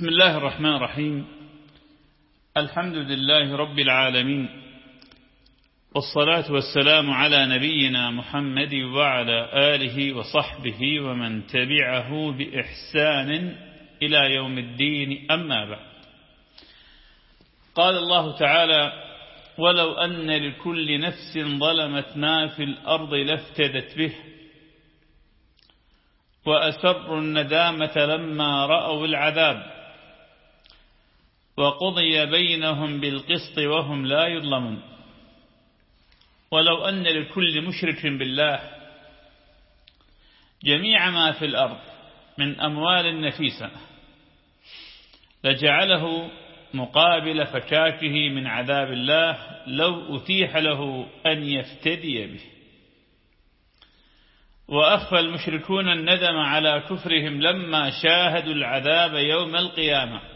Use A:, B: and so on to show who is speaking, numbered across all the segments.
A: بسم الله الرحمن الرحيم. الحمد لله رب العالمين. والصلاة والسلام على نبينا محمد وعلى آله وصحبه ومن تبعه بإحسان إلى يوم الدين. أما بعد. قال الله تعالى ولو أن لكل نفس ظلمت ما في الأرض لافتدت به وأسروا الندامة لما رأوا العذاب. وقضي بينهم بالقسط وهم لا يظلمون. ولو أن لكل مشرك بالله جميع ما في الأرض من أموال نفيسة لجعله مقابل فكاكه من عذاب الله لو أتيح له أن يفتدي به. وأخفى المشركون الندم على كفرهم لما شاهدوا العذاب يوم القيامة.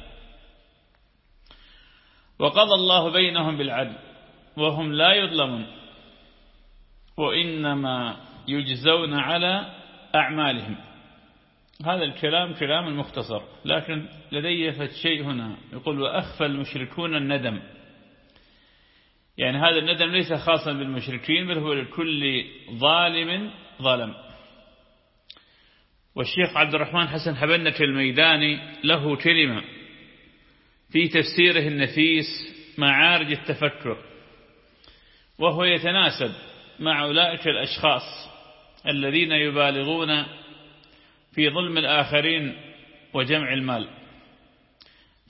A: وقضى الله بينهم بالعدل وهم لا يظلمون. وإنما يجزون على أعمالهم. هذا الكلام كلام المختصر لكن لدي شيء هنا. يقول وأخفى المشركون الندم. يعني هذا الندم ليس خاصا بالمشركين بل هو لكل ظالم ظلم. والشيخ عبد الرحمن حسن حبنك الميداني له كلمة. في تفسيره النفيس معارج التفكر وهو يتناسب مع أولئك الأشخاص الذين يبالغون في ظلم الآخرين وجمع المال.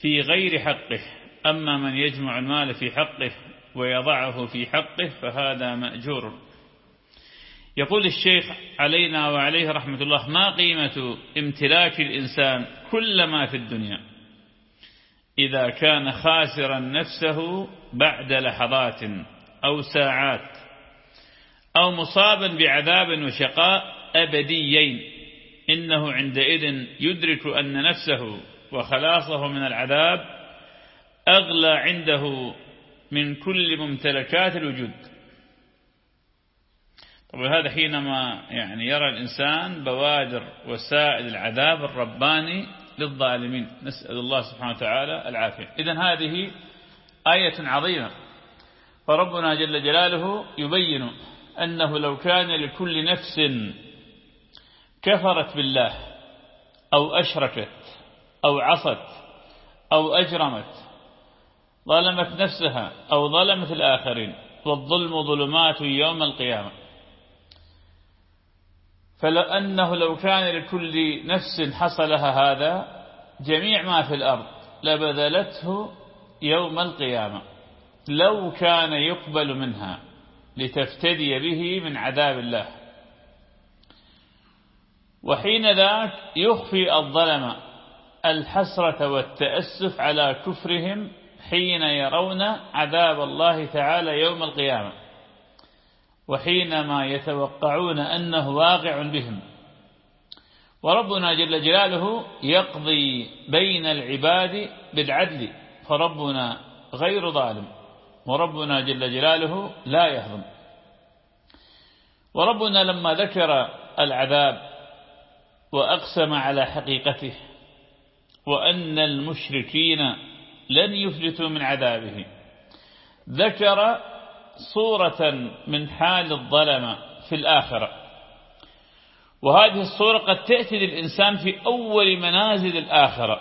A: في غير حقه أما من يجمع المال في حقه ويضعه في حقه فهذا مأجور. يقول الشيخ علينا وعليه رحمة الله ما قيمة امتلاك الإنسان كل ما في الدنيا؟ إذا كان خاسرا نفسه بعد لحظات أو ساعات أو مصابا بعذاب وشقاء أبديين إنه عندئذ يدرك أن نفسه وخلاصه من العذاب أغلى عنده من كل ممتلكات الوجود. طبعا هذا حينما يعني يرى الإنسان بوادر وسائل العذاب الرباني للظالمين. نسأل الله سبحانه وتعالى العافية. إذا هذه آية عظيمة. فربنا جل جلاله يبين أنه لو كان لكل نفس كفرت بالله أو أشركت أو عصت أو أجرمت ظلمت نفسها أو ظلمت الآخرين والظلم ظلمات يوم القيامة. فلأنه لو كان لكل نفس حصلها هذا جميع ما في الأرض لبذلته يوم القيامة. لو كان يقبل منها لتفتدي به من عذاب الله. وحين ذاك يخفي الظلم الحسرة والتأسف على كفرهم حين يرون عذاب الله تعالى يوم القيامة. وحينما يتوقعون أنه واقع بهم. وربنا جل جلاله يقضي بين العباد بالعدل فربنا غير ظالم وربنا جل جلاله لا يهضم. وربنا لما ذكر العذاب وأقسم على حقيقته وأن المشركين لن يفلتوا من عذابه ذكر صورة من حال الظلمة في الآخرة. وهذه الصورة قد تأتي للإنسان في أول منازل الآخرة.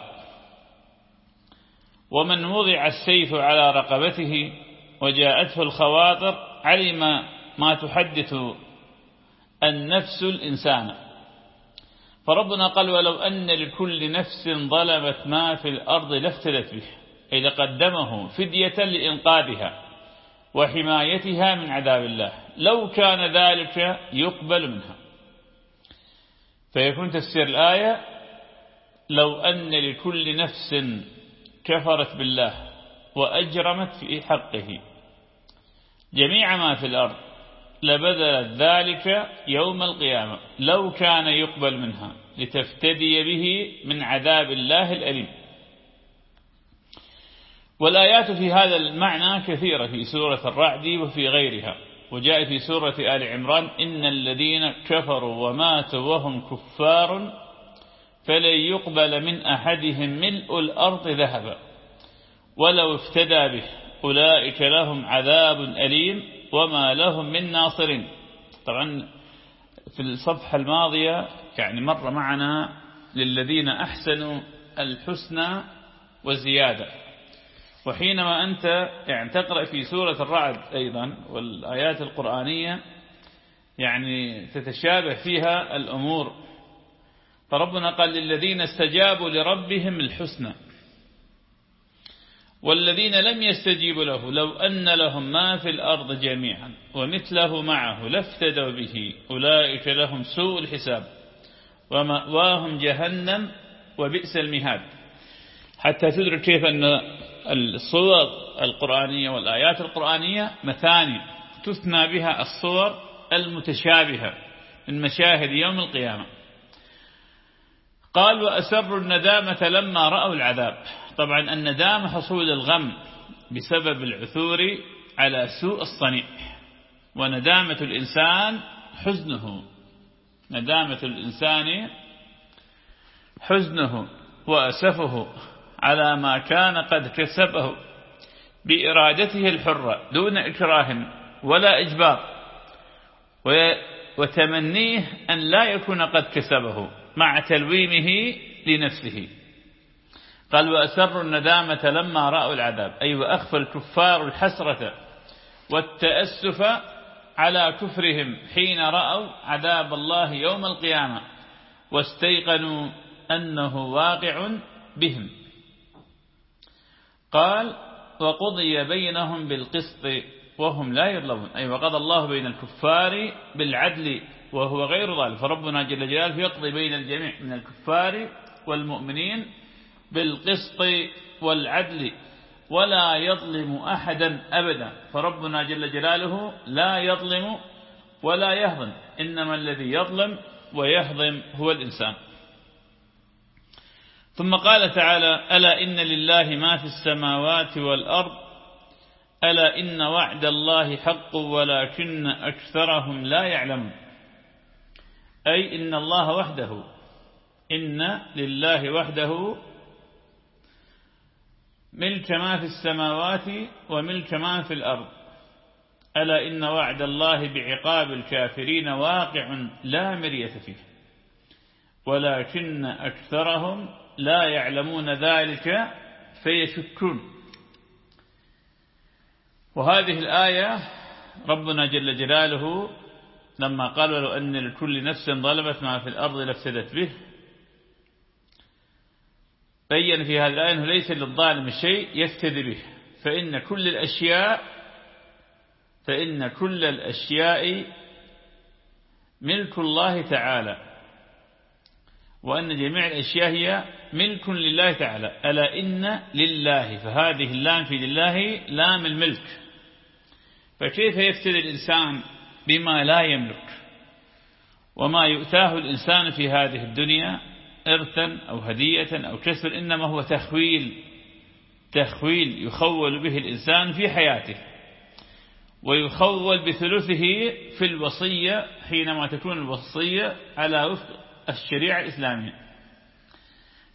A: ومن وضع السيف على رقبته وجاءته الخواطر علم ما تحدث النفس الإنسان. فربنا قال ولو أن لكل نفس ظلمت ما في الأرض لافتدت به أي لقدمه فدية لإنقاذها. وحمايتها من عذاب الله. لو كان ذلك يقبل منها. فيكون تفسير الآية لو أن لكل نفس كفرت بالله وأجرمت في حقه. جميع ما في الأرض لبذلت ذلك يوم القيامة. لو كان يقبل منها لتفتدي به من عذاب الله الأليم. والآيات في هذا المعنى كثيرة في سورة الرعد وفي غيرها. وجاء في سورة آل عمران إن الذين كفروا وماتوا وهم كفار فلن يقبل من أحدهم ملء الأرض ذهبا. ولو افتدى به أولئك لهم عذاب أليم وما لهم من ناصرين. طبعا في الصفحة الماضية يعني مر معنا للذين أحسنوا الحسنى وزيادة. وحينما أنت يعني تقرأ في سورة الرعد أيضا والآيات القرآنية يعني تتشابه فيها الأمور. فربنا قال للذين استجابوا لربهم الحسنى والذين لم يستجيبوا له لو أن لهم ما في الأرض جميعا ومثله معه لافتدوا به أولئك لهم سوء الحساب ومأواهم جهنم وبئس المهاد. حتى تدرك كيف أن الصور القرآنية والآيات القرآنية مثاني تثنى بها الصور المتشابهة من مشاهد يوم القيامة. قال وأسروا الندامة لما رأوا العذاب. طبعا الندامة حصول الغم بسبب العثور على سوء الصنيع وندامة الإنسان حزنه. ندامة الإنسان حزنه وأسفه. على ما كان قد كسبه بإرادته الحرة دون إكراه ولا إجبار وتمنيه أن لا يكون قد كسبه مع تلويمه لنفسه. قال وأسروا الندامة لما رأوا العذاب أي وأخفى الكفار الحسرة والتأسف على كفرهم حين رأوا عذاب الله يوم القيامة واستيقنوا أنه واقع بهم. قال وقضي بينهم بالقسط وهم لا يظلمون أي وقضى الله بين الكفار بالعدل وهو غير ظالم فربنا جل جلاله يقضي بين الجميع من الكفار والمؤمنين بالقسط والعدل ولا يظلم أحدا أبدا. فربنا جل جلاله لا يظلم ولا يهضم إنما الذي يظلم ويهضم هو الإنسان. ثم قال تعالى ألا إن لله ما في السماوات والأرض؟ ألا إن وعد الله حق ولكن أكثرهم لا يعلمون. أي إن الله وحده. إن لله وحده ملك ما في السماوات وملك ما في الأرض. ألا إن وعد الله بعقاب الكافرين واقع لا مرية فيه. ولكن أكثرهم لا يعلمون ذلك فيشكون. وهذه الآية ربنا جل جلاله لما قال لو أن لكل نفس ظلمت ما في الأرض لفسدت به بين في هذه الآية أنه ليس للظالم شيء يفتدي به. فإن كل الأشياء فإن كل الأشياء ملك الله تعالى. وأن جميع الأشياء هي ملك لله تعالى. ألا إن لله فهذه اللام في لله لام الملك. فكيف يفتدي الإنسان بما لا يملك؟ وما يؤتاه الإنسان في هذه الدنيا إرثا أو هدية أو كسر إنما هو تخويل تخويل يخول به الإنسان في حياته. ويخول بثلثه في الوصية حينما تكون الوصية على وفق الشريعة الإسلامية.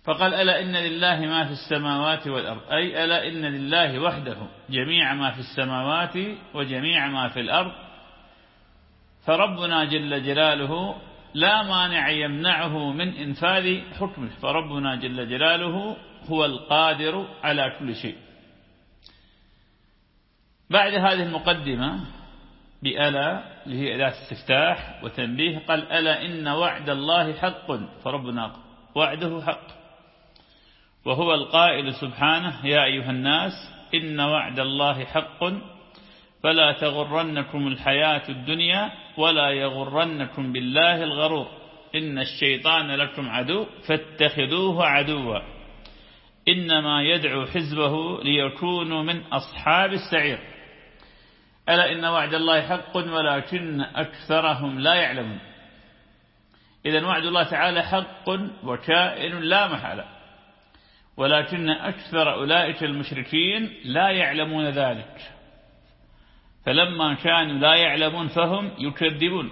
A: فقال ألا إن لله ما في السماوات والأرض أي ألا إن لله وحده جميع ما في السماوات وجميع ما في الأرض. فربنا جل جلاله لا مانع يمنعه من إنفاذ حكمه فربنا جل جلاله هو القادر على كل شيء. بعد هذه المقدمة بألا اللي هي أداة استفتاح وتنبيه قال ألا إن وعد الله حق فربنا وعده حق. وهو القائل سبحانه يا أيها الناس إن وعد الله حق فلا تغرنكم الحياة الدنيا ولا يغرنكم بالله الغرور. إن الشيطان لكم عدو فاتخذوه عدوا. إنما يدعو حزبه ليكونوا من أصحاب السعير. ألا إن وعد الله حق ولكن أكثرهم لا يعلمون. إذا وعد الله تعالى حق وكائن لا محالة. ولكن أكثر أولئك المشركين لا يعلمون ذلك. فلما كانوا لا يعلمون فهم يكذبون.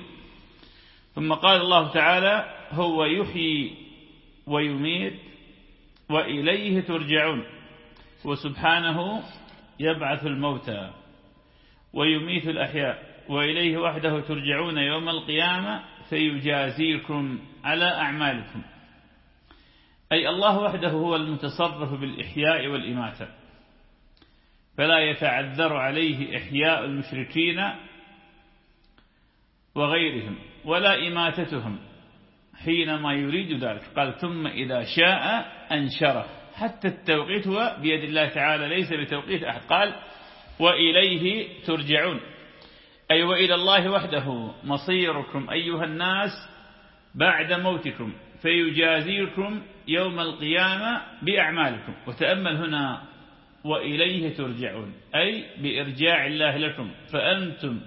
A: ثم قال الله تعالى هو يحيي ويميت وإليه ترجعون. وسبحانه يبعث الموتى ويميت الأحياء وإليه وحده ترجعون يوم القيامة فيجازيكم على أعمالكم. أي الله وحده هو المتصرف بالإحياء والإماتة. فلا يتعذر عليه إحياء المشركين وغيرهم ولا إماتتهم حينما يريد ذلك. قال ثم إذا شاء أنشره. حتى التوقيت هو بيد الله تعالى ليس بتوقيت أحد. قال وإليه ترجعون. أي وإلى الله وحده مصيركم أيها الناس بعد موتكم. فيجازيكم يوم القيامة بأعمالكم. وتأمل هنا وإليه ترجعون أي بإرجاع الله لكم. فأنتم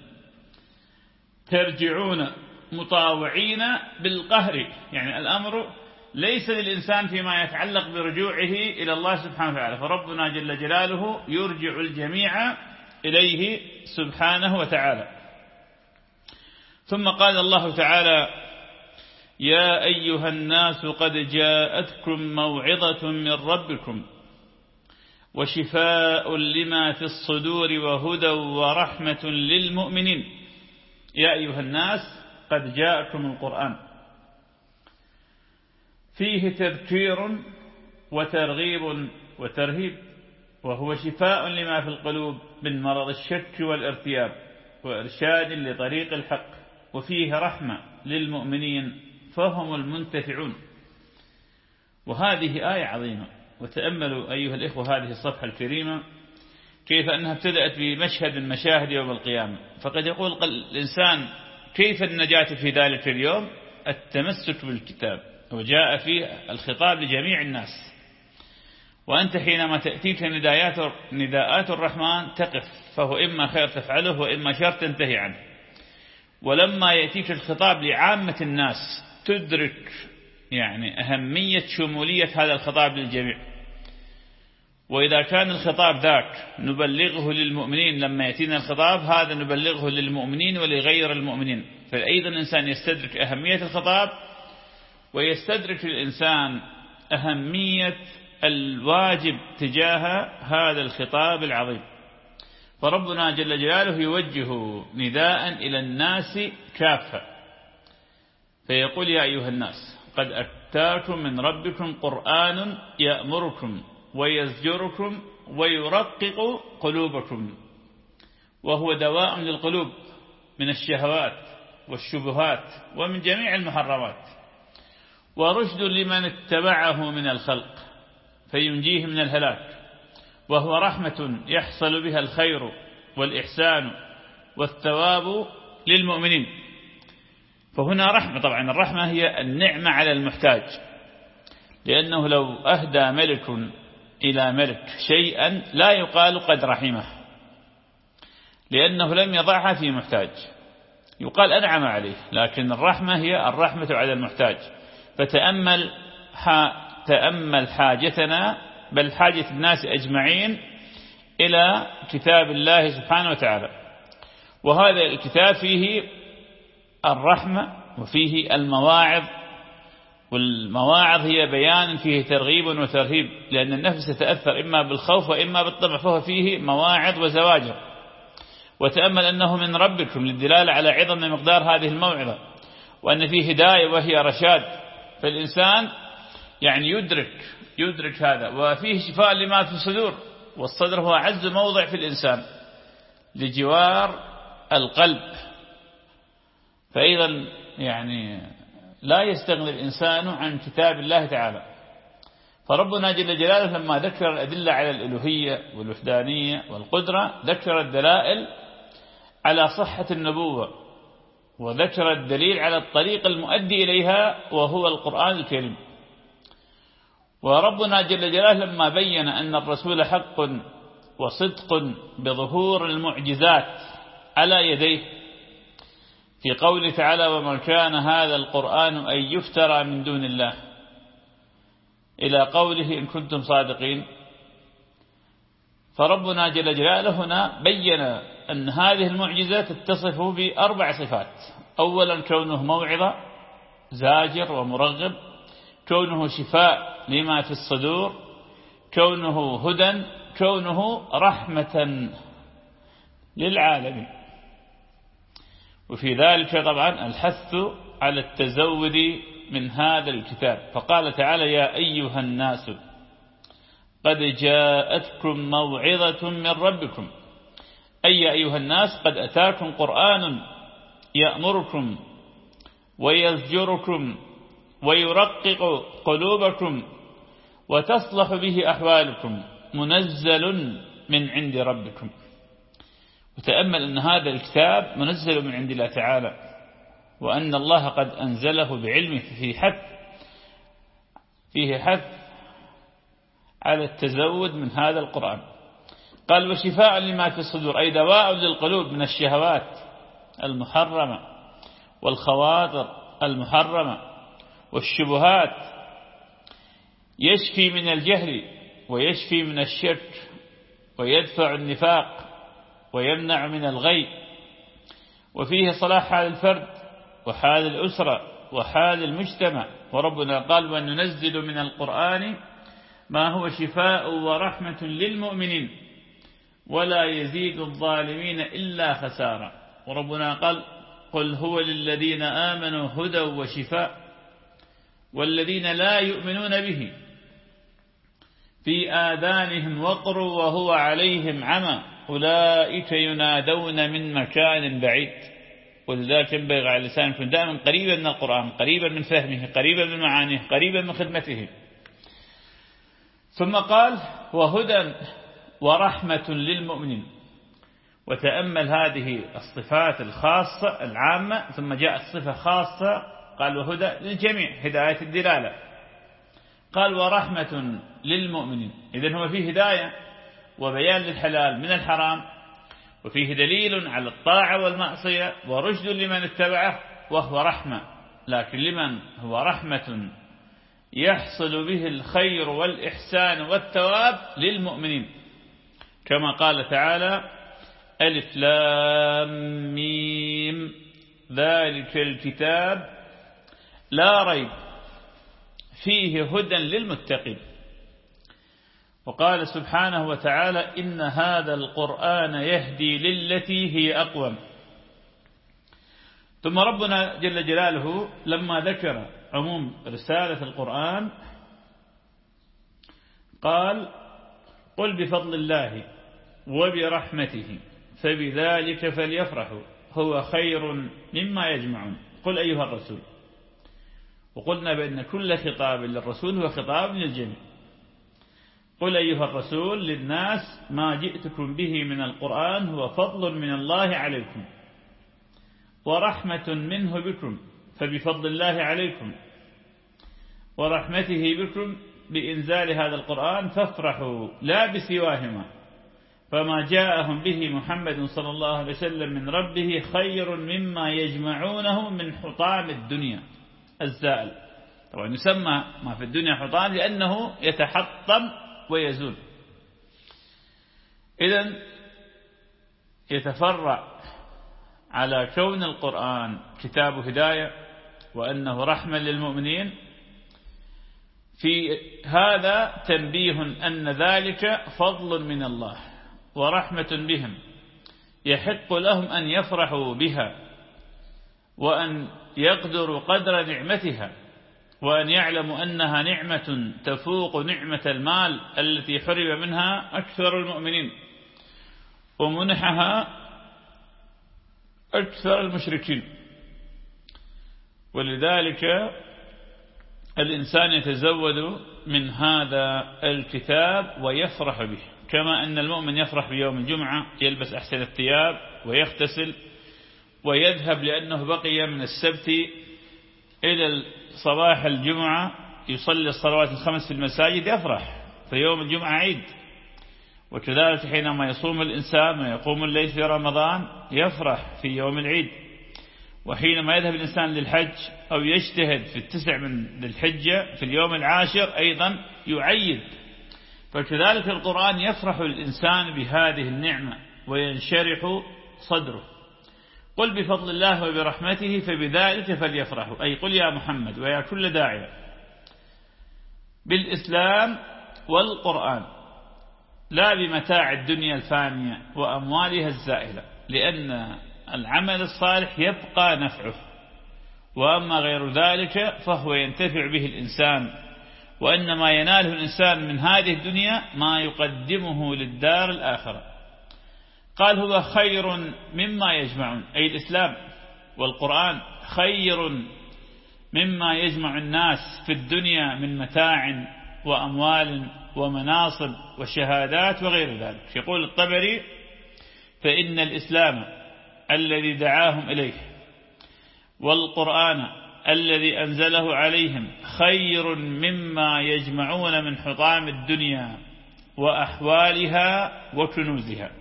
A: ترجعون مطاوعين بالقهر. يعني الأمر ليس للإنسان فيما يتعلق برجوعه إلى الله سبحانه وتعالى. فربنا جل جلاله يرجع الجميع إليه سبحانه وتعالى. ثم قال الله تعالى يا أيها الناس قد جاءتكم موعظة من ربكم وشفاء لما في الصدور وهدى ورحمة للمؤمنين. يا أيها الناس قد جاءكم القرآن. فيه تذكير وترغيب وترهيب وهو شفاء لما في القلوب من مرض الشك والارتياب وإرشاد لطريق الحق وفيه رحمة للمؤمنين فهم المنتفعون. وهذه آية عظيمة. وتأملوا أيها الإخوة هذه الصفحة الكريمة كيف أنها ابتدأت بمشهد من مشاهد يوم القيامة. فقد يقول الإنسان كيف النجاة في ذلك اليوم؟ التمسك بالكتاب. وجاء فيه الخطاب لجميع الناس. وأنت حينما تأتيك ندايات نداءات الرحمن تقف. فهو إما خير تفعله وإما شر تنتهي عنه. ولما يأتيك الخطاب لعامة الناس تدرك يعني أهمية شمولية هذا الخطاب للجميع. وإذا كان الخطاب ذاك نبلغه للمؤمنين لما يأتينا الخطاب هذا نبلغه للمؤمنين ولغير المؤمنين. فأيضا الإنسان يستدرك أهمية الخطاب ويستدرك الإنسان أهمية الواجب تجاه هذا الخطاب العظيم. فربنا جل جلاله يوجه نداء إلى الناس كافة. فيقول يا أيها الناس قد أتاكم من ربكم قرآن يأمركم ويزجركم ويرقق قلوبكم وهو دواء للقلوب من الشهوات والشبهات ومن جميع المحرمات ورشد لمن اتبعه من الخلق فينجيه من الهلاك وهو رحمة يحصل بها الخير والإحسان والثواب للمؤمنين. فهنا رحمة طبعا الرحمة هي النعمة على المحتاج. لأنه لو أهدى ملك إلى ملك شيئا لا يقال قد رحمه لأنه لم يضعها في محتاج. يقال أنعم عليه لكن الرحمة هي الرحمة على المحتاج. فتأمل تأمل حاجتنا بل حاجة الناس أجمعين إلى كتاب الله سبحانه وتعالى. وهذا الكتاب فيه الرحمة وفيه المواعظ والمواعظ هي بيان فيه ترغيب وترهيب لأن النفس تتأثر إما بالخوف وإما بالطمع فهو فيه مواعظ وزواجر وتأمل أنه من ربكم للدلالة على عظم مقدار هذه الموعظة وأن فيه هداية وهي رشاد. فالإنسان يعني يدرك يدرك هذا وفيه شفاء لما في الصدور والصدر هو أعز موضع في الإنسان لجوار القلب. فأيضا يعني لا يستغني الإنسان عن كتاب الله تعالى. فربنا جل جلاله لما ذكر الأدلة على الألوهية والوحدانية والقدرة ذكر الدلائل على صحة النبوة وذكر الدليل على الطريق المؤدي إليها وهو القرآن الكريم. وربنا جل جلاله لما بين أن الرسول حق وصدق بظهور المعجزات على يديه في قوله تعالى وما كان هذا القرآن أن يفترى من دون الله. إلى قوله إن كنتم صادقين. فربنا جل جلاله هنا بين أن هذه المعجزة تتصف بأربع صفات. أولا كونه موعظة زاجر ومرغب. كونه شفاء لما في الصدور. كونه هدى كونه رحمة للعالمين. وفي ذلك طبعا الحث على التزود من هذا الكتاب. فقال تعالى يا أيها الناس قد جاءتكم موعظة من ربكم. أي أيها الناس قد أتاكم قرآن يأمركم ويزجركم ويرقق قلوبكم وتصلح به أحوالكم منزل من عند ربكم. وتأمل أن هذا الكتاب منزل من عند الله تعالى وأن الله قد أنزله بعلمه في حث فيه حث على التزود من هذا القرآن. قال وشفاء لما في الصدور أي دواء للقلوب من الشهوات المحرمة والخواطر المحرمة والشبهات يشفي من الجهل ويشفي من الشرك ويدفع النفاق ويمنع من الغي. وفيه صلاح حال الفرد وحال الأسرة وحال المجتمع. وربنا قال وننزل من القرآن ما هو شفاء ورحمة للمؤمنين ولا يزيد الظالمين إلا خسارة. وربنا قال قل هو للذين آمنوا هدى وشفاء والذين لا يؤمنون به في آذانهم وقر وهو عليهم عمى. أولئك ينادون من مكان بعيد. ولذلك ينبغي على لسان يكون دائما قريبا من القرآن قريبا من فهمه قريبا من معانيه قريبا من خدمته. ثم قال وهدى ورحمة للمؤمنين. وتأمل هذه الصفات الخاصة العامة ثم جاءت صفة خاصة قال وهدى للجميع هداية الدلالة. قال ورحمة للمؤمنين. إذن هو فيه هداية. وبيان للحلال من الحرام وفيه دليل على الطاعة والمعصية ورشد لمن اتبعه وهو رحمة. لكن لمن هو رحمة يحصل به الخير والإحسان والثواب للمؤمنين. كما قال تعالى ألف لام ميم. ذلك الكتاب لا ريب فيه هدى للمتقين. وقال سبحانه وتعالى إن هذا القرآن يهدي للتي هي أقوم. ثم ربنا جل جلاله لما ذكر عموم رسالة القرآن قال قل بفضل الله وبرحمته فبذلك فليفرحوا هو خير مما يجمعون. قل أيها الرسول. وقلنا بأن كل خطاب للرسول هو خطاب للجميع. قل أيها الرسول للناس ما جئتكم به من القرآن هو فضل من الله عليكم ورحمة منه بكم فبفضل الله عليكم ورحمته بكم بإنزال هذا القرآن فافرحوا لا بسواهما فما جاءهم به محمد صلى الله عليه وسلم من ربه خير مما يجمعونه من حطام الدنيا الزائل طبعا يسمى ما في الدنيا حطام لأنه يتحطم ويزول. إذا يتفرع على كون القرآن كتاب هداية وأنه رحمة للمؤمنين. في هذا تنبيه أن ذلك فضل من الله ورحمة بهم يحق لهم أن يفرحوا بها وأن يقدروا قدر نعمتها. وأن يعلموا أنها نعمة تفوق نعمة المال التي حرم منها أكثر المؤمنين ومنحها أكثر المشركين. ولذلك الإنسان يتزود من هذا الكتاب ويفرح به كما أن المؤمن يفرح بيوم الجمعة يلبس أحسن الثياب ويغتسل ويذهب لأنه بقي من السبت إلى صباح الجمعة يصلي الصلوات الخمس في المساجد يفرح فيوم الجمعة عيد. وكذلك حينما يصوم الإنسان ويقوم الليل في رمضان يفرح في يوم العيد. وحينما يذهب الإنسان للحج أو يجتهد في التسع من الحجة في اليوم العاشر أيضا يعيد. فكذلك القرآن يفرح الإنسان بهذه النعمة وينشرح صدره. قل بفضل الله وبرحمته فبذلك فليفرحوا. أي قل يا محمد ويا كل داعية بالإسلام والقرآن. لا بمتاع الدنيا الفانية وأموالها الزائلة لأن العمل الصالح يبقى نفعه. وأما غير ذلك فهو ينتفع به الإنسان. وأن ما يناله الإنسان من هذه الدنيا ما يقدمه للدار الآخرة. قال هو خير مما يجمعون أي الإسلام والقرآن خير مما يجمع الناس في الدنيا من متاع وأموال ومناصب وشهادات وغير ذلك. يقول الطبري فإن الإسلام الذي دعاهم إليه والقرآن الذي أنزله عليهم خير مما يجمعون من حطام الدنيا وأحوالها وكنوزها.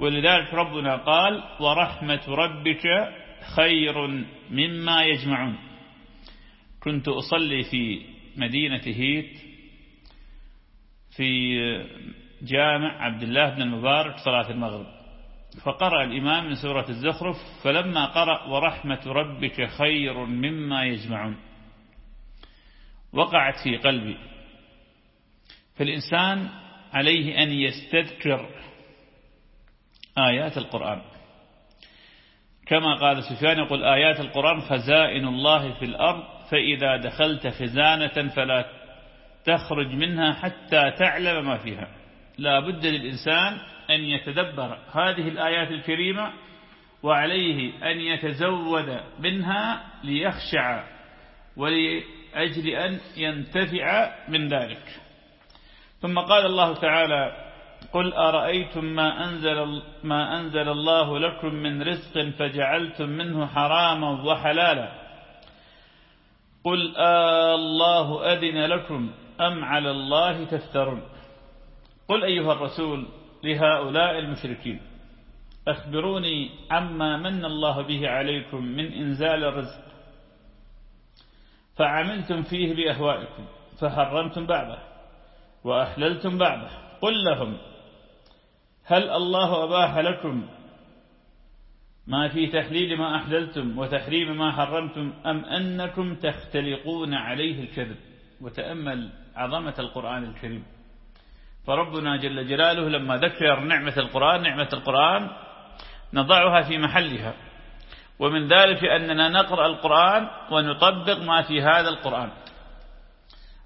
A: ولذلك ربنا قال ورحمة ربك خير مما يجمعون. كنت أصلي في مدينة هيت في جامع عبد الله بن المبارك صلاة المغرب. فقرأ الإمام من سورة الزخرف فلما قرأ ورحمة ربك خير مما يجمعون. وقعت في قلبي. فالإنسان عليه أن يستذكر آيات القرآن. كما قال سفيان يقول آيات القرآن خزائن الله في الأرض فإذا دخلت خزانة فلا تخرج منها حتى تعلم ما فيها. لا بد للإنسان أن يتدبر هذه الآيات الكريمة وعليه أن يتزود منها ليخشع ولأجل أن ينتفع من ذلك. ثم قال الله تعالى قل أرأيتم ما أنزل, ما أنزل الله لكم من رزق فجعلتم منه حراما وحلالا. قل الله أذن لكم أم على الله تفترون. قل أيها الرسول لهؤلاء المشركين أخبروني عما من الله به عليكم من إنزال الرزق. فعملتم فيه بأهوائكم فحرمتم بعضه وأحللتم بعضه قل لهم هل الله أباح لكم ما في تحليل ما أحللتم وتحريم ما حرمتم أم أنكم تختلقون عليه الكذب وتأمل عظمة القرآن الكريم؟ فربنا جل جلاله لما ذكر نعمة القرآن نعمة القرآن نضعها في محلها. ومن ذلك أننا نقرأ القرآن ونطبق ما في هذا القرآن.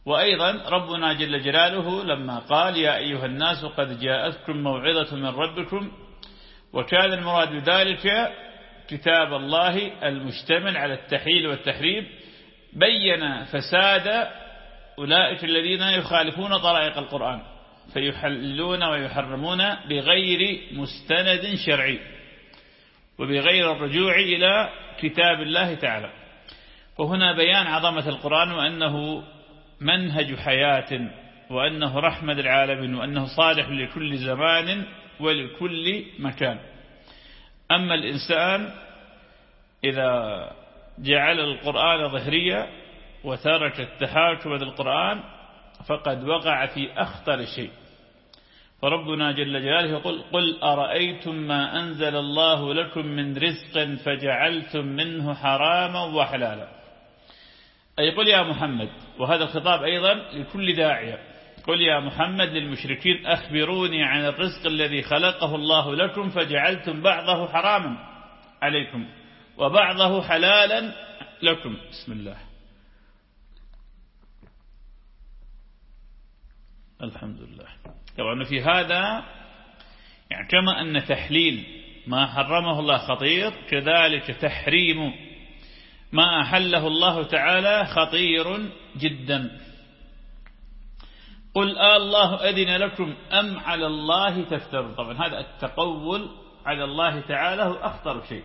A: وأيضا ربنا جل جلاله لما قال يا أيها الناس قد جاءتكم موعظة من ربكم وكان المراد بذلك كتاب الله المشتمل على التحليل والتحريم بين فساد أولئك الذين يخالفون طرائق القرآن فيحلون ويحرمون بغير مستند شرعي وبغير الرجوع إلى كتاب الله تعالى. وهنا بيان عظمة القرآن وأنه منهج حياة وأنه رحمة العالمين وأنه صالح لكل زمان ولكل مكان. أما الإنسان إذا جعل القرآن ظهريا وترك التحاكم للقرآن فقد وقع في أخطر شيء. فربنا جل جلاله يقول قل أرأيتم ما أنزل الله لكم من رزق فجعلتم منه حراما وحلالا. أي قل يا محمد وهذا الخطاب أيضا لكل داعية. قل يا محمد للمشركين أخبروني عن الرزق الذي خلقه الله لكم فجعلتم بعضه حراما عليكم وبعضه حلالا لكم. بسم الله. الحمد لله. طبعا في هذا يعني كما أن تحليل ما حرمه الله خطير كذلك تحريم ما أحله الله تعالى خطير جدا. قل آه الله أذن لكم أم على الله تفترون طبعا هذا التقول على الله تعالى هو أخطر شيء.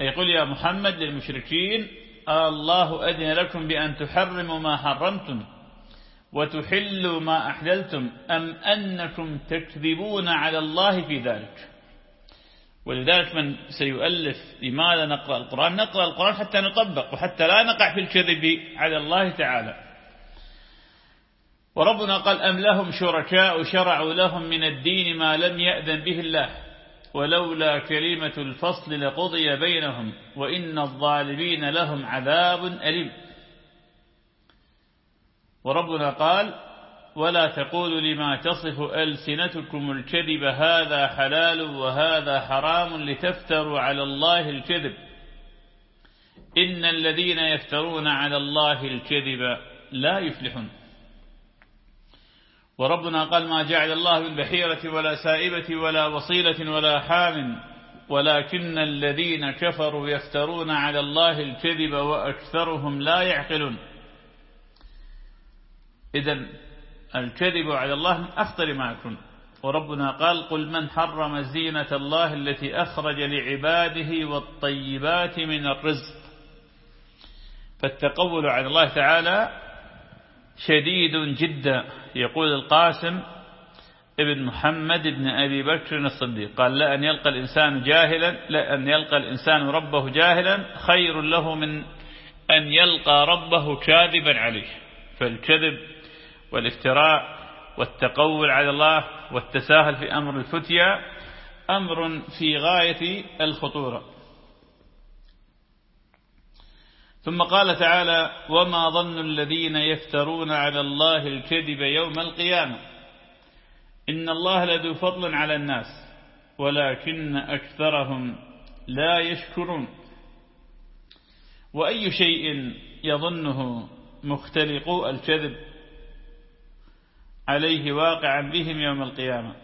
A: يقول يا محمد للمشركين آه الله أذن لكم بأن تحرموا ما حرمتم وتحلوا ما أحللتم أم أنكم تكذبون على الله في ذلك؟ ولذلك من سيؤلف لماذا نقرأ القرآن؟ نقرأ القرآن حتى نطبق وحتى لا نقع في الكذب على الله تعالى. وربنا قال أم لهم شركاء شرعوا لهم من الدين ما لم يأذن به الله ولولا كلمة الفصل لقضي بينهم وإن الظالمين لهم عذاب أليم. وربنا قال ولا تقولوا لما تصف ألسنتكم الكذب هذا حلال وهذا حرام لتفتروا على الله الكذب. إن الذين يفترون على الله الكذب لا يفلحون. وربنا قال ما جعل الله من بحيرة ولا سائبة ولا وصيلة ولا حام ولكن الذين كفروا يفترون على الله الكذب وأكثرهم لا يعقلون. إذا الكذب على الله من أخطر ما يكون. وربنا قال قل من حرم زينة الله التي أخرج لعباده والطيبات من الرزق. فالتقول على الله تعالى شديد جدا. يقول القاسم ابن محمد بن أبي بكر الصديق قال لا أن يلقى الإنسان جاهلا لا أن يلقى الإنسان ربه جاهلا خير له من أن يلقى ربه كاذبا عليه. فالكذب والافتراء والتقول على الله والتساهل في أمر الفتيا أمر في غاية الخطورة. ثم قال تعالى وما ظن الذين يفترون على الله الكذب يوم القيامة. إن الله لذو فضل على الناس ولكن أكثرهم لا يشكرون. وأي شيء يظنه مختلقو الكذب عليه واقعا بهم يوم القيامة.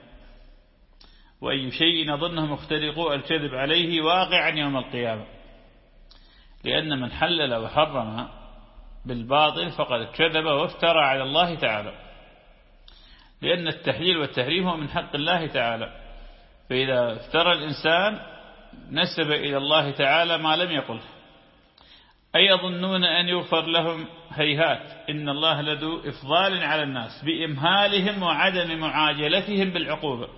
A: وأي شيء يظنه مختلقو الكذب عليه واقعا يوم القيامة. لأن من حلل وحرم بالباطل فقد كذب وافترى على الله تعالى. لأن التحليل والتحريم هو من حق الله تعالى. فإذا افترى الإنسان نسب إلى الله تعالى ما لم يقل. أي يظنون أن يغفر لهم هيهات؟ إن الله لذو إفضال على الناس بإمهالهم وعدم معاجلتهم بالعقوبة.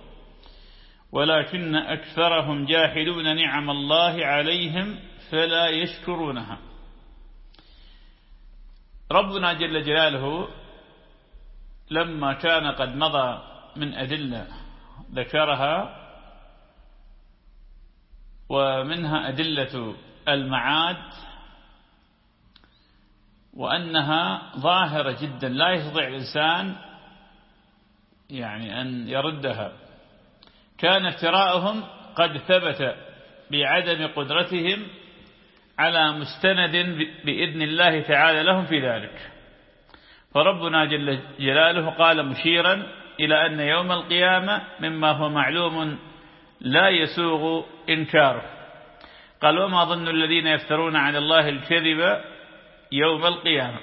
A: ولكن أكثرهم جاحدون نعم الله عليهم فلا يشكرونها. ربنا جل جلاله لما كان قد مضى من أدلة ذكرها ومنها أدلة المعاد وأنها ظاهرة جدا لا يستطيع الإنسان يعني أن يردها. كان افتراءهم قد ثبت بعدم قدرتهم على مستند بإذن الله تعالى لهم في ذلك. فربنا جل جلاله قال مشيرا إلى أن يوم القيامة مما هو معلوم لا يسوغ إنكاره. قال وما ظن الذين يفترون على الله الكذب يوم القيامة.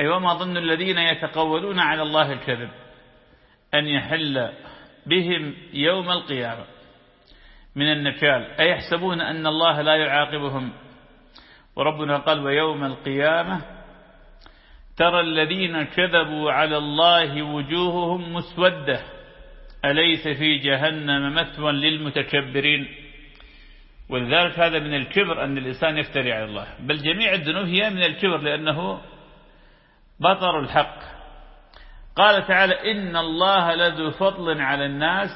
A: أي وما ظن الذين يتقولون على الله الكذب أن يحل بهم يوم القيامة. من النكال أيحسبون أن الله لا يعاقبهم؟ وربنا قال ويوم القيامة ترى الذين كذبوا على الله وجوههم مسودة. أليس في جهنم مثوى للمتكبرين؟ ولذلك هذا من الكبر أن الإنسان يفتري على الله. بل جميع الذنوب هي من الكبر لأنه بطر الحق. قال تعالى إن الله لذو فضل على الناس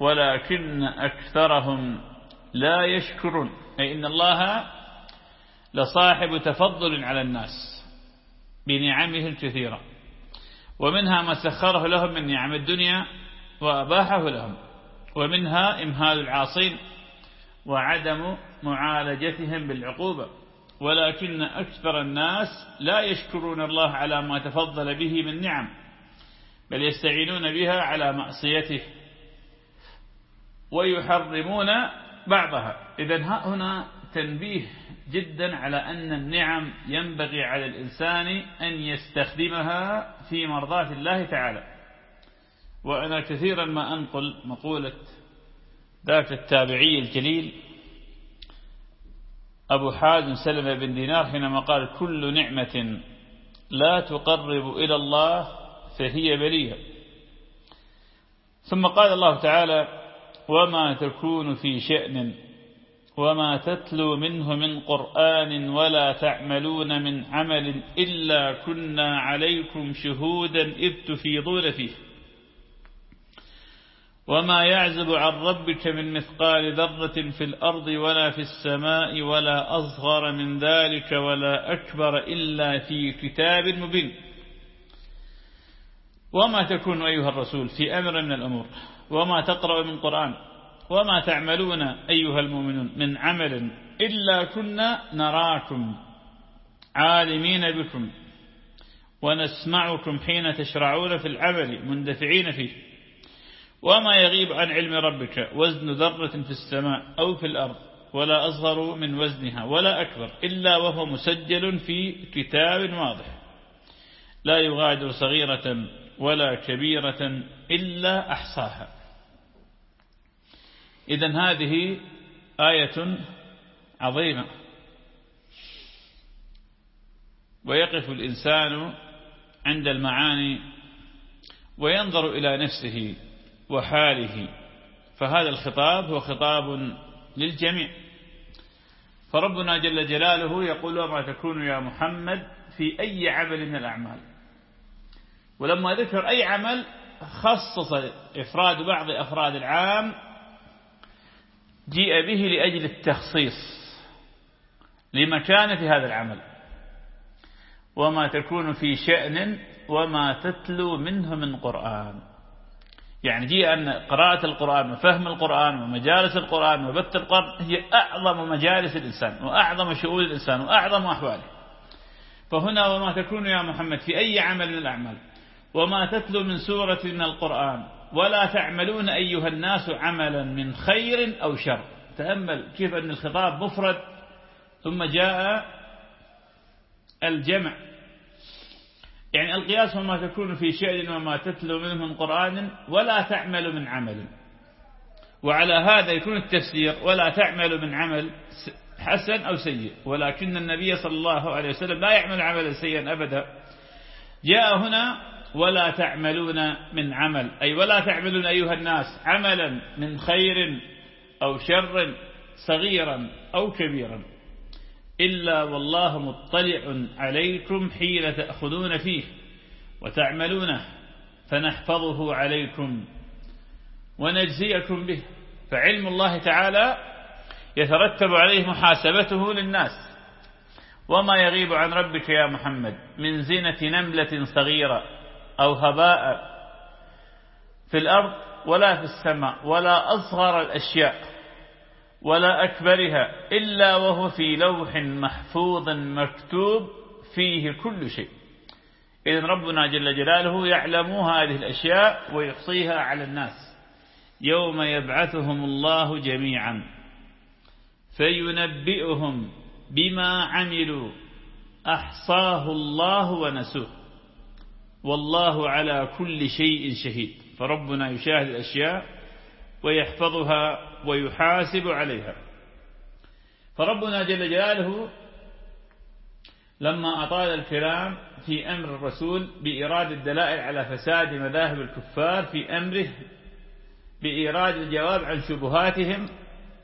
A: ولكن أكثرهم لا يشكرون. أي إن الله لصاحب تفضل على الناس بنعمه الكثيرة. ومنها ما سخره لهم من نعم الدنيا وأباحه لهم. ومنها إمهال العاصين. وعدم معالجتهم بالعقوبة. ولكن أكثر الناس لا يشكرون الله على ما تفضل به من نعم بل يستعينون بها على معصيته ويحرمون بعضها. إذا هنا تنبيه جدا على أن النعم ينبغي على الإنسان أن يستخدمها في مرضاة الله تعالى. وأنا كثيرا ما أنقل مقولة ذاك التابعي الجليل أبو حازم سلم بن دينار حينما قال كل نعمة لا تقرب إلى الله فهي بلية. ثم قال الله تعالى وما تكون في شأن وما تتلو منه من قرآن ولا تعملون من عمل إلا كنا عليكم شهودا إذ تفيضون فيه. وما يعزب عن ربك من مثقال ذرة في الأرض ولا في السماء ولا أصغر من ذلك ولا أكبر إلا في كتاب مبين. وما تكون أيها الرسول في أمر من الأمور وما تقرأ من قرآن وما تعملون أيها المؤمنون من عمل إلا كنا نراكم عالمين بكم ونسمعكم حين تشرعون في العمل مندفعين فيه. وما يغيب عن علم ربك وزن ذرة في السماء أو في الأرض ولا أصغر من وزنها ولا أكبر إلا وهو مسجل في كتاب واضح. لا يغادر صغيرة ولا كبيرة إلا أحصاها. إذا هذه آية عظيمة. ويقف الإنسان عند المعاني وينظر إلى نفسه وحاله فهذا الخطاب هو خطاب للجميع. فربنا جل جلاله يقول وما تكون يا محمد في أي عمل من الأعمال. ولما ذكر أي عمل خصص إفراد بعض أفراد العام جيء به لأجل التخصيص لمكانة هذا العمل. وما تكون في شأن وما تتلو منه من قرآن. يعني جيء أن قراءة القرآن وفهم القرآن ومجالس القرآن وبث القرآن هي أعظم مجالس الإنسان وأعظم شؤون الإنسان وأعظم أحواله. فهنا وما تكون يا محمد في أي عمل من الأعمال وما تتلو من سورة من القرآن ولا تعملون أيها الناس عملا من خير أو شر. تأمل كيف أن الخطاب مفرد ثم جاء الجمع. يعني القياس وما تكون في شيء وما تتلو منه من قرآن ولا تعمل من عمل. وعلى هذا يكون التفسير ولا تعمل من عمل حسن أو سيء. ولكن النبي صلى الله عليه وسلم لا يعمل عملا سيئا أبدا. جاء هنا ولا تعملون من عمل. أي ولا تعملون أيها الناس عملا من خير أو شر صغيرا أو كبيرا. إلا والله مطلع عليكم حين تأخذون فيه وتعملونه فنحفظه عليكم ونجزيكم به. فعلم الله تعالى يترتب عليه محاسبته للناس. وما يغيب عن ربك يا محمد من زينة نملة صغيرة أو هباء في الأرض ولا في السماء ولا أصغر الأشياء. ولا أكبرها إلا وهو في لوح محفوظ مكتوب فيه كل شيء. إذن ربنا جل جلاله يعلم هذه الأشياء ويحصيها على الناس. يوم يبعثهم الله جميعا فينبئهم بما عملوا. أحصاه الله ونسوه. والله على كل شيء شهيد. فربنا يشاهد الأشياء ويحفظها ويحاسب عليها. فربنا جل جلاله لما أطال الكلام في أمر الرسول بإيراد الدلائل على فساد مذاهب الكفار في أمره بإيراد الجواب عن شبهاتهم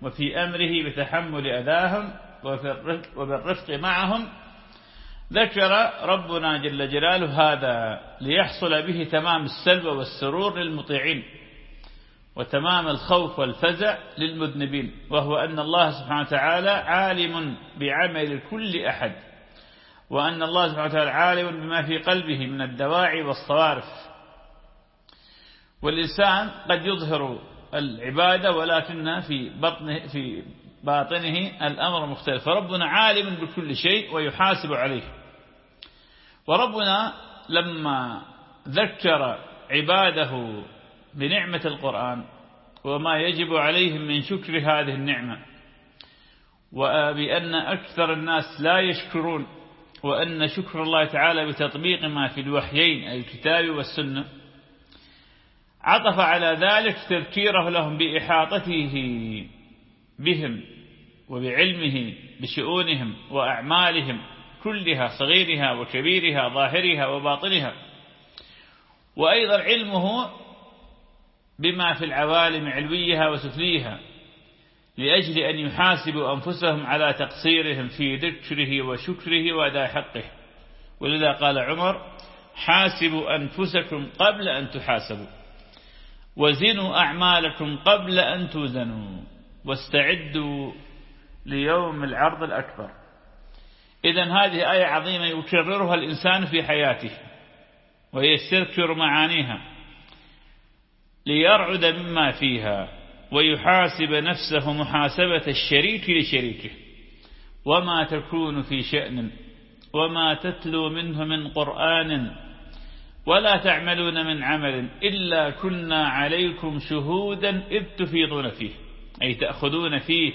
A: وفي أمره بتحمل أذاهم وبالرفق معهم ذكر ربنا جل جلاله هذا ليحصل به تمام السلوى والسرور للمطيعين. وتمام الخوف والفزع للمذنبين وهو أن الله سبحانه وتعالى عالم بعمل كل أحد وأن الله سبحانه وتعالى عالم بما في قلبه من الدواعي والصوارف. والإنسان قد يظهر العبادة ولكن في بطنه في باطنه الأمر مختلف فربنا عالم بكل شيء ويحاسب عليه. وربنا لما ذكر عباده بنعمة القرآن وما يجب عليهم من شكر هذه النعمة وبأن أكثر الناس لا يشكرون وأن شكر الله تعالى بتطبيق ما في الوحيين الكتاب والسنة. عطف على ذلك تذكيره لهم بإحاطته بهم وبعلمه بشؤونهم وأعمالهم كلها صغيرها وكبيرها ظاهرها وباطنها. وأيضا علمه بما في العوالم علويها وسفليها لأجل أن يحاسبوا أنفسهم على تقصيرهم في ذكره وشكره وأداء حقه. ولذا قال عمر حاسبوا أنفسكم قبل أن تحاسبوا وزنوا أعمالكم قبل أن توزنوا واستعدوا ليوم العرض الأكبر. إذا هذه آية عظيمة يكررها الإنسان في حياته ويستذكر معانيها ليرعد مما فيها ويحاسب نفسه محاسبة الشريك لشريكه. وما تكون في شأن وما تتلو منه من قرآن ولا تعملون من عمل إلا كنا عليكم شهودا إذ تفيضون فيه. أي تأخذون فيه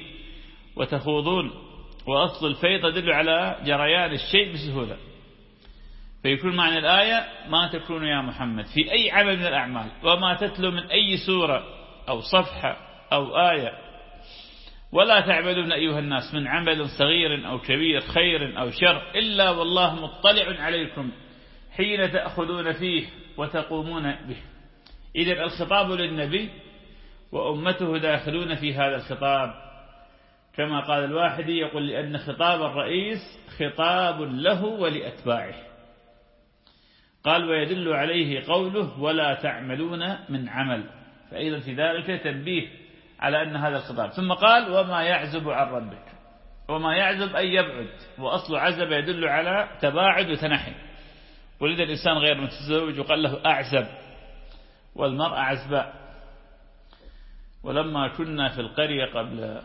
A: وتخوضون. وأصل الفيض يدل على جريان الشيء بسهولة. فيكون معنى الآية ما تكون يا محمد في أي عمل من الأعمال وما تتلو من أي سورة أو صفحة أو آية. ولا تعملون أيها الناس من عمل صغير أو كبير خير أو شر إلا والله مطلع عليكم حين تأخذون فيه وتقومون به. إذا الخطاب للنبي وأمته داخلون في هذا الخطاب. كما قال الواحدي يقول لأن خطاب الرئيس خطاب له ولأتباعه. قال ويدل عليه قوله ولا تعملون من عمل. فإذا في ذلك تنبيه على أن هذا الخطاب. ثم قال وما يعزب عن ربك. وما يعزب أن يبعد. وأصل عزب يدل على تباعد وتنحي. ولذا الإنسان غير متزوج وقال له أعزب. والمرأة عزباء ولما كنا في القرية قبل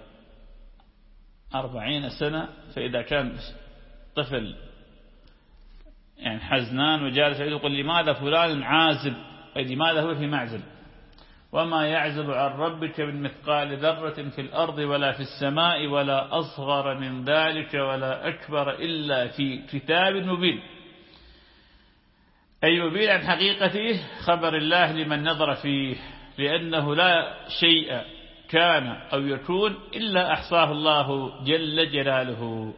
A: أربعين سنة فإذا كان طفل يعني حزنان وجالس يقول لماذا فلان عازب؟ أي لماذا هو في معزل؟ وما يعزب عن ربك من مثقال ذرة في الأرض ولا في السماء ولا أصغر من ذلك ولا أكبر إلا في كتاب مبين. أي مبين عن حقيقته خبر الله لمن نظر فيه لأنه لا شيء كان أو يكون إلا أحصاه الله جل جلاله.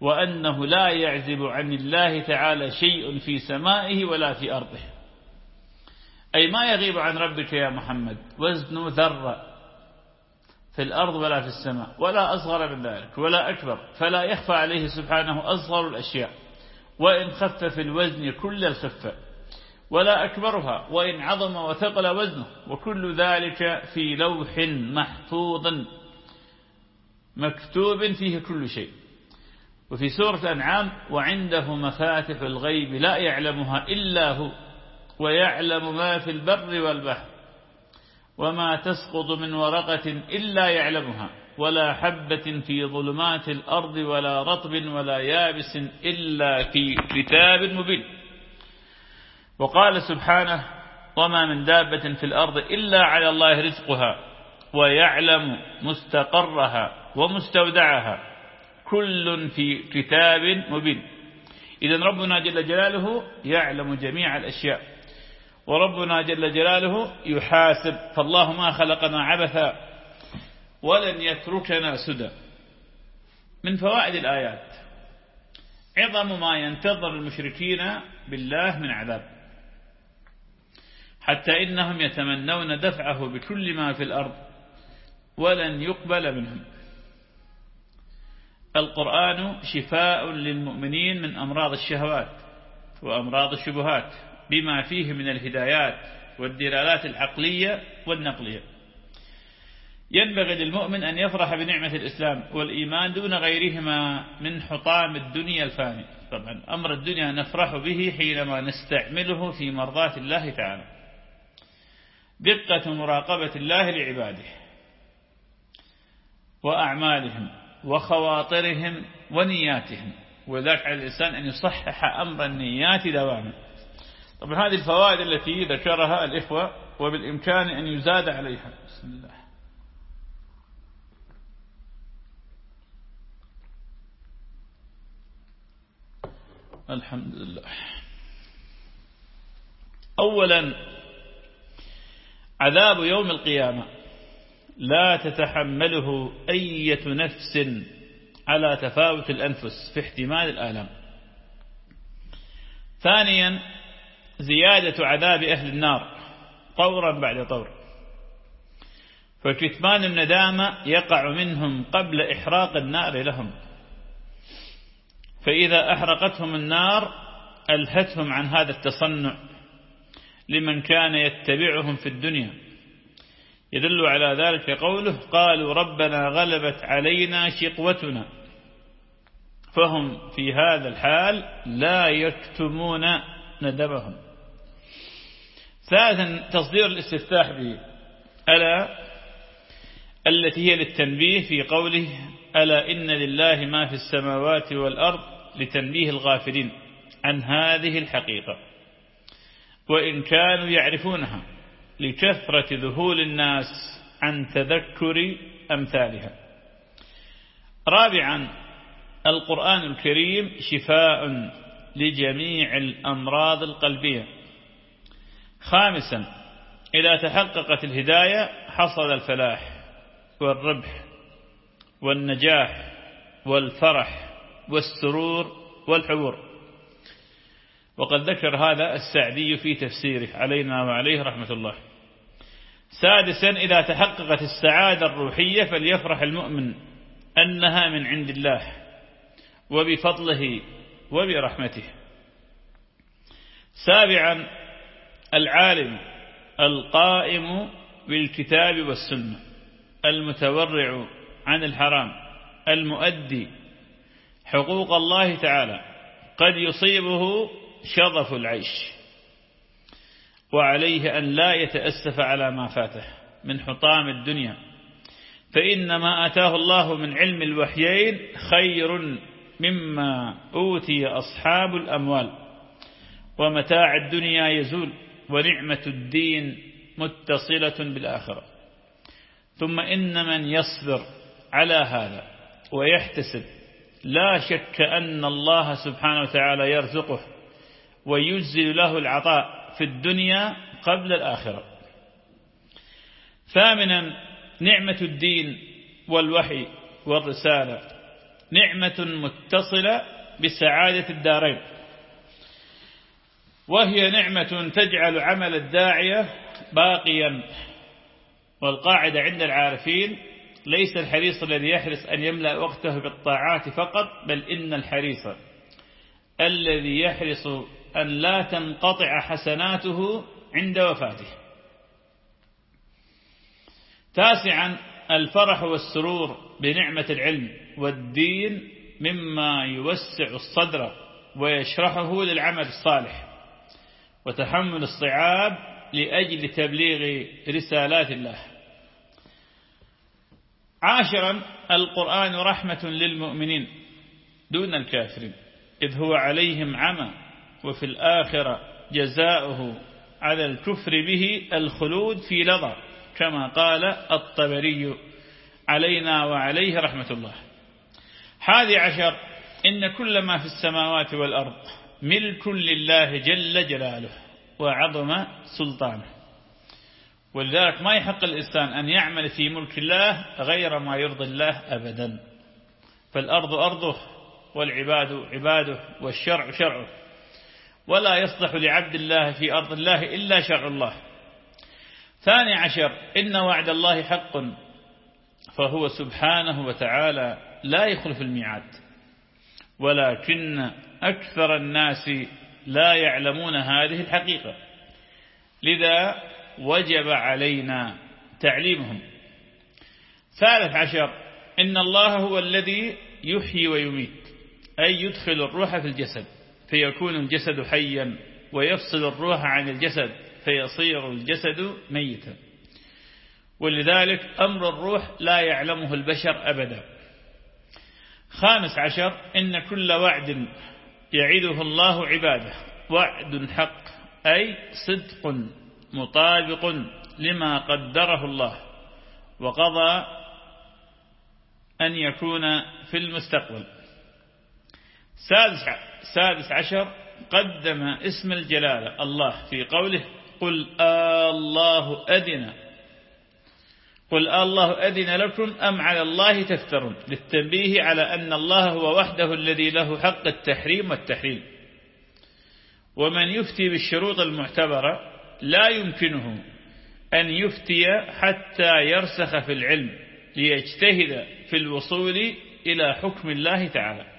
A: وأنه لا يعزب عن الله تعالى شيء في سمائه ولا في أرضه. أي ما يغيب عن ربك يا محمد وزن ذرة في الأرض ولا في السماء ولا أصغر من ذلك ولا أكبر فلا يخفى عليه سبحانه أصغر الأشياء. وإن خف في الوزن كل الخفة ولا أكبرها وإن عظم وثقل وزنه وكل ذلك في لوح محفوظ مكتوب فيه كل شيء. وفي سورة الأنعام وعنده مفاتح الغيب لا يعلمها إلا هو ويعلم ما في البر والبحر وما تسقط من ورقة إلا يعلمها ولا حبة في ظلمات الأرض ولا رطب ولا يابس إلا في كتاب مبين. وقال سبحانه وما من دابة في الأرض إلا على الله رزقها ويعلم مستقرها ومستودعها كل في كتاب مبين. إذا ربنا جل جلاله يعلم جميع الأشياء وربنا جل جلاله يحاسب فالله ما خلقنا عبثا ولن يتركنا سدى. من فوائد الآيات عظم ما ينتظر المشركين بالله من عذاب حتى إنهم يتمنون دفعه بكل ما في الأرض ولن يقبل منهم. القرآن شفاء للمؤمنين من أمراض الشهوات وأمراض الشبهات بما فيه من الهدايات والدلالات العقلية والنقلية. ينبغي للمؤمن أن يفرح بنعمة الإسلام والإيمان دون غيرهما من حطام الدنيا الفاني. طبعا أمر الدنيا نفرح به حينما نستعمله في مرضاة الله تعالى. دقة مراقبة الله لعباده وأعمالهم. وخواطرهم ونياتهم. وذلك على الإنسان أن يصحح أمر النيات دواما. طبعا هذه الفوائد التي ذكرها الإخوة وبالإمكان أن يزاد عليها. بسم الله. الحمد لله. أولا عذاب يوم القيامة. لا تتحمله أية نفس على تفاوت الأنفس في احتمال الآلام. ثانيا زيادة عذاب أهل النار طورا بعد طور. فكتمان الندامة يقع منهم قبل إحراق النار لهم. فإذا أحرقتهم النار ألهتهم عن هذا التصنع لمن كان يتبعهم في الدنيا. يدل على ذلك قوله قالوا ربنا غلبت علينا شقوتنا. فهم في هذا الحال لا يكتمون ندمهم ثالثا تصدير الاستفتاح به ألا التي هي للتنبيه في قوله ألا إن لله ما في السماوات والأرض لتنبيه الغافلين عن هذه الحقيقة. وإن كانوا يعرفونها. لكثرة ذهول الناس عن تذكر أمثالها. رابعا القرآن الكريم شفاء لجميع الأمراض القلبية. خامسا إذا تحققت الهداية حصل الفلاح والربح والنجاح والفرح والسرور والحبور. وقد ذكر هذا السعدي في تفسيره علينا وعليه رحمة الله. سادسا إذا تحققت السعادة الروحية فليفرح المؤمن أنها من عند الله وبفضله وبرحمته. سابعا العالم القائم بالكتاب والسنة المتورع عن الحرام المؤدي حقوق الله تعالى قد يصيبه شظف العيش. وعليه أن لا يتأسف على ما فاته من حطام الدنيا. فإن ما أتاه الله من علم الوحيين خير مما أوتي أصحاب الأموال. ومتاع الدنيا يزول ونعمة الدين متصلة بالآخرة. ثم إن من يصبر على هذا ويحتسب لا شك أن الله سبحانه وتعالى يرزقه ويجزل له العطاء. في الدنيا قبل الآخرة. ثامنا نعمة الدين والوحي والرسالة. نعمة متصلة بسعادة الدارين. وهي نعمة تجعل عمل الداعية باقيا. والقاعدة عند العارفين ليس الحريص الذي يحرص أن يملأ وقته بالطاعات فقط بل إن الحريص الذي يحرص أن لا تنقطع حسناته عند وفاته. تاسعا الفرح والسرور بنعمة العلم والدين مما يوسع الصدر ويشرحه للعمل الصالح وتحمل الصعاب لأجل تبليغ رسالات الله. عاشرا القرآن رحمة للمؤمنين دون الكافرين إذ هو عليهم عمى وفي الآخرة جزاؤه على الكفر به الخلود في لظى كما قال الطبري علينا وعليه رحمة الله. حادي عشر إن كل ما في السماوات والأرض ملك لله جل جلاله وعظم سلطانه. ولذلك ما يحق الإنسان أن يعمل في ملك الله غير ما يرضي الله أبدا. فالأرض أرضه والعباد عباده والشرع شرعه. ولا يصلح لعبد الله في أرض الله إلا شرع الله. ثاني عشر إن وعد الله حق فهو سبحانه وتعالى لا يخلف الميعاد. ولكن أكثر الناس لا يعلمون هذه الحقيقة. لذا وجب علينا تعليمهم. ثالث عشر إن الله هو الذي يحيي ويميت أي يدخل الروح في الجسد. فيكون الجسد حيا ويفصل الروح عن الجسد فيصير الجسد ميتا. ولذلك أمر الروح لا يعلمه البشر أبدا. خامس عشر إن كل وعد يعده الله عباده. وعد حق أي صدق مطابق لما قدره الله. وقضى أن يكون في المستقبل. سادس, سادس عشر قدم اسم الجلالة. الله في قوله قل آه الله أذن قل آه الله أذن لكم أم على الله تفترون؟ للتنبيه على أن الله هو وحده الذي له حق التحريم والتحريم ومن يفتي بالشروط المعتبرة لا يمكنه أن يفتي حتى يرسخ في العلم ليجتهد في الوصول إلى حكم الله تعالى.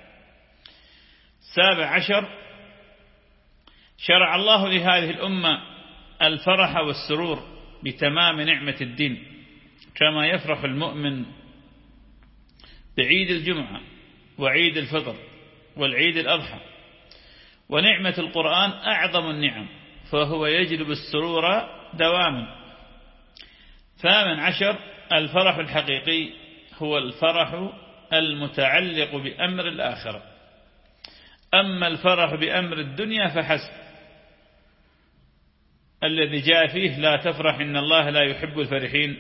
A: سابع عشر شرع الله لهذه الأمة الفرح والسرور بتمام نعمة الدين كما يفرح المؤمن بعيد الجمعة وعيد الفطر والعيد الأضحى. ونعمة القرآن أعظم النعم فهو يجلب السرور دواما. ثامن عشر الفرح الحقيقي هو الفرح المتعلق بأمر الآخرة أما الفرح بأمر الدنيا فحسب. الذي جاء فيه لا تفرح إن الله لا يحب الفرحين.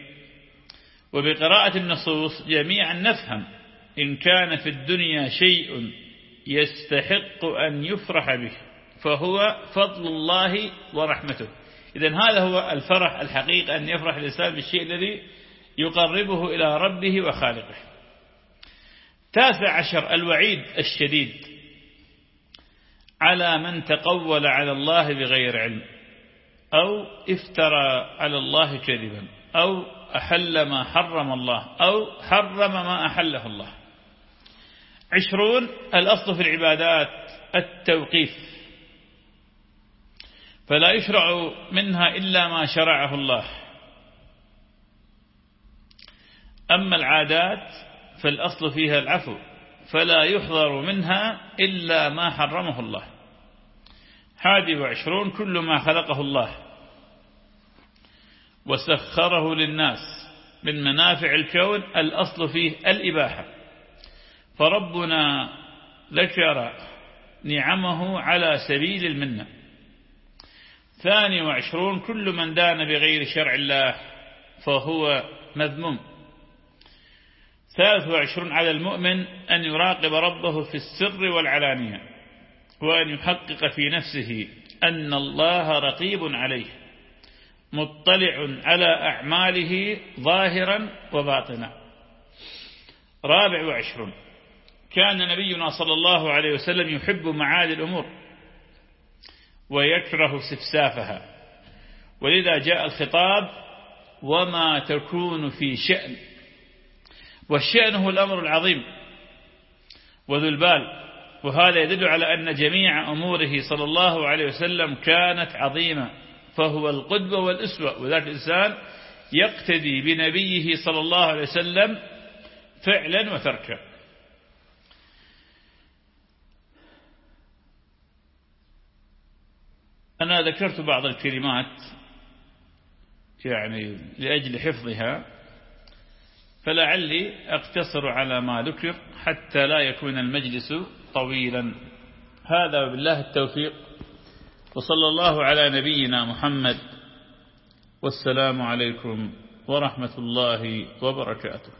A: وبقراءة النصوص جميعا نفهم إن كان في الدنيا شيء يستحق أن يفرح به فهو فضل الله ورحمته. إذا هذا هو الفرح الحقيقي أن يفرح الإنسان بالشيء الذي يقربه إلى ربه وخالقه. تاسع عشر الوعيد الشديد. على من تقول على الله بغير علم أو افترى على الله كذبا أو أحل ما حرم الله أو حرم ما أحله الله. عشرون الأصل في العبادات التوقيف. فلا يشرع منها إلا ما شرعه الله. أما العادات فالأصل فيها العفو. فلا يحضر منها إلا ما حرمه الله. حادي وعشرون كل ما خلقه الله. وسخره للناس من منافع الكون الأصل فيه الإباحة. فربنا ذكر نعمه على سبيل المنة. ثاني وعشرون كل من دان بغير شرع الله فهو مذموم. ثالث وعشرون على المؤمن أن يراقب ربه في السر والعلانية وأن يحقق في نفسه أن الله رقيب عليه مطلع على أعماله ظاهرا وباطنا. رابع وعشرون كان نبينا صلى الله عليه وسلم يحب معالي الأمور ويكره سفسافها. ولذا جاء الخطاب وما تكون في شأن والشأن هو الأمر العظيم وذو البال وهذا يدل على أن جميع أموره صلى الله عليه وسلم كانت عظيمة فهو القدوة والأسوة وذلك الإنسان يقتدي بنبيه صلى الله عليه وسلم فعلا وتركا. أنا ذكرت بعض الكلمات يعني لأجل حفظها فلعلي أقتصر على ما ذكر حتى لا يكون المجلس طويلا. هذا وبالله التوفيق. وصلى الله على نبينا محمد. والسلام عليكم ورحمة الله وبركاته.